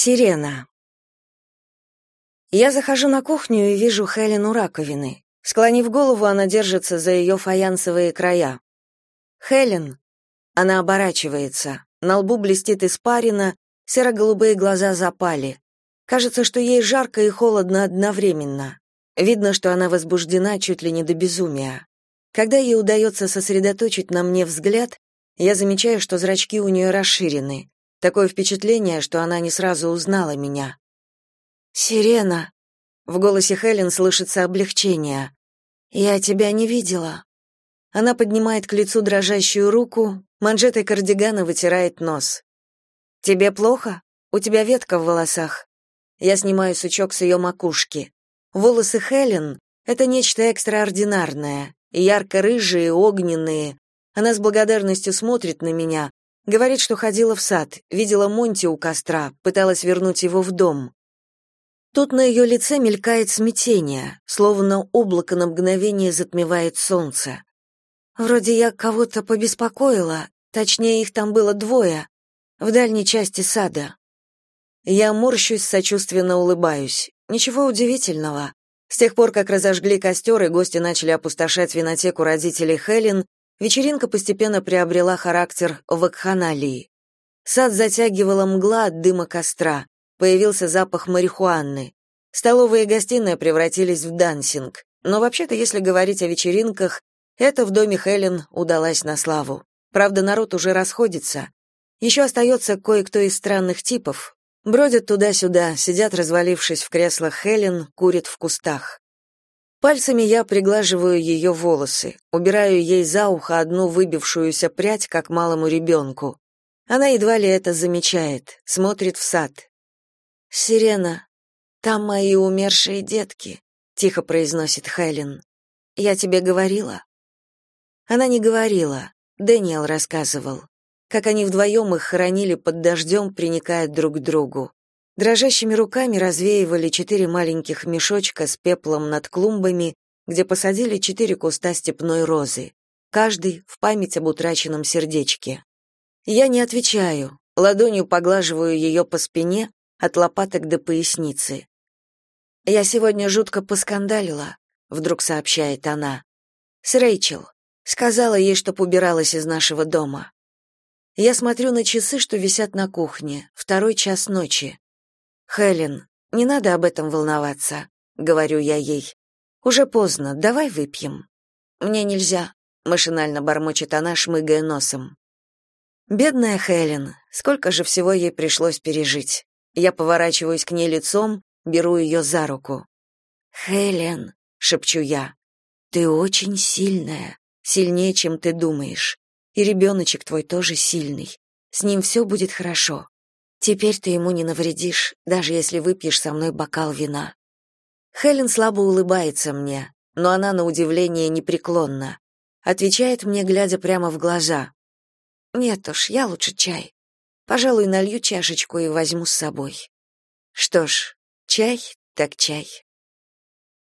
Сирена. Я захожу на кухню и вижу Хелен у раковины. Склонив голову, она держится за ее фаянсовые края. «Хелен!» Она оборачивается. На лбу блестит испарина, серо-голубые глаза запали. Кажется, что ей жарко и холодно одновременно. Видно, что она возбуждена чуть ли не до безумия. Когда ей удается сосредоточить на мне взгляд, я замечаю, что зрачки у нее расширены. Такое впечатление, что она не сразу узнала меня. «Сирена!» В голосе Хелен слышится облегчение. «Я тебя не видела». Она поднимает к лицу дрожащую руку, манжетой кардигана вытирает нос. «Тебе плохо? У тебя ветка в волосах». Я снимаю сучок с ее макушки. Волосы Хелен — это нечто экстраординарное, ярко-рыжие, огненные. Она с благодарностью смотрит на меня, Говорит, что ходила в сад, видела Монти у костра, пыталась вернуть его в дом. Тут на ее лице мелькает смятение, словно облако на мгновение затмевает солнце. Вроде я кого-то побеспокоила, точнее, их там было двое, в дальней части сада. Я морщусь, сочувственно улыбаюсь. Ничего удивительного. С тех пор, как разожгли костер и гости начали опустошать винотеку родителей Хелен, Вечеринка постепенно приобрела характер вакханалии. Сад затягивала мгла от дыма костра, появился запах марихуаны. Столовые и гостиная превратились в дансинг. Но вообще-то, если говорить о вечеринках, это в доме Хелен удалось на славу. Правда, народ уже расходится. Еще остается кое-кто из странных типов. Бродят туда-сюда, сидят, развалившись в креслах Хелен, курят в кустах. Пальцами я приглаживаю ее волосы, убираю ей за ухо одну выбившуюся прядь, как малому ребенку. Она едва ли это замечает, смотрит в сад. «Сирена, там мои умершие детки», — тихо произносит Хелен. «Я тебе говорила?» Она не говорила, Дэниел рассказывал, как они вдвоем их хоронили под дождем, приникая друг к другу. Дрожащими руками развеивали четыре маленьких мешочка с пеплом над клумбами, где посадили четыре куста степной розы, каждый в память об утраченном сердечке. Я не отвечаю, ладонью поглаживаю ее по спине, от лопаток до поясницы. «Я сегодня жутко поскандалила», — вдруг сообщает она. «С Рэйчел. Сказала ей, чтоб убиралась из нашего дома. Я смотрю на часы, что висят на кухне, второй час ночи. Хелен, не надо об этом волноваться, говорю я ей. Уже поздно, давай выпьем. Мне нельзя, машинально бормочет она, шмыгая носом. Бедная Хелен, сколько же всего ей пришлось пережить. Я поворачиваюсь к ней лицом, беру ее за руку. Хелен, шепчу я. Ты очень сильная, сильнее, чем ты думаешь. И ребеночек твой тоже сильный. С ним все будет хорошо. Теперь ты ему не навредишь, даже если выпьешь со мной бокал вина. Хелен слабо улыбается мне, но она на удивление непреклонна. Отвечает мне, глядя прямо в глаза. Нет уж, я лучше чай. Пожалуй, налью чашечку и возьму с собой. Что ж, чай так чай.